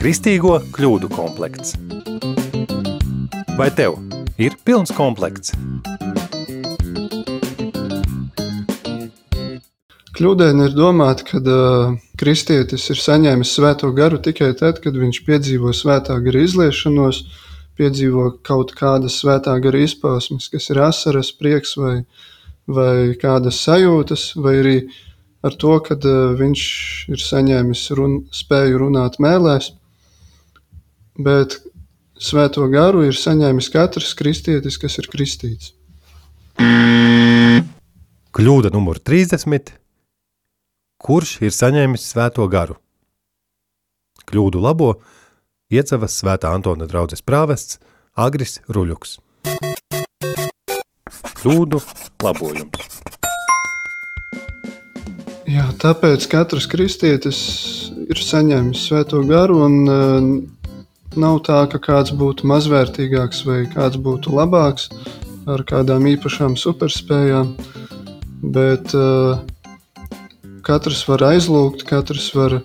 Kristīgo kļūdu komplekts. Vai tev ir pilns komplekts? Kļūdaini ir domāt, ka uh, kristietis ir saņēmis svēto garu tikai tad, kad viņš piedzīvo svētā gara izliešanos, piedzīvo kaut kādas svētā gara izpausmes, kas ir asaras, prieks vai, vai kādas sajūtas, vai arī ar to, ka uh, viņš ir saņēmis run, spēju runāt mēlēs. Bet svēto garu ir saņēmis katrs kristietis, kas ir kristīts. Kļūda numur 30 kurš ir saņēmis svēto garu. Kļūdu labo iecavas svētā Antona draudzes prāvests Agris Ruļuks. Kļūdu labojums. Jā, tāpēc katrs kristietis ir saņēmis svēto garu, un uh, nav tā, ka kāds būtu mazvērtīgāks vai kāds būtu labāks ar kādām īpašām superspējām. Bet uh, Katrs var aizlūgt, katrs var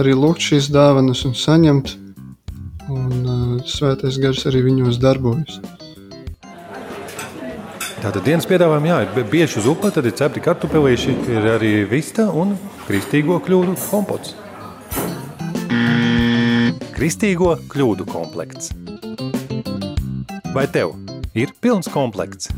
arī lūgt šīs dāvanas un saņemt. Un uh, svētais gars arī viņos darbojas. Tātad dienas piedāvājumā jā, ir bieži uz upes, tad ir cepti kartupelīši, ir arī vista un kristīgo kļūdu kompots. Kristīgo kļūdu komplekts. Vai tev ir pilns komplekts?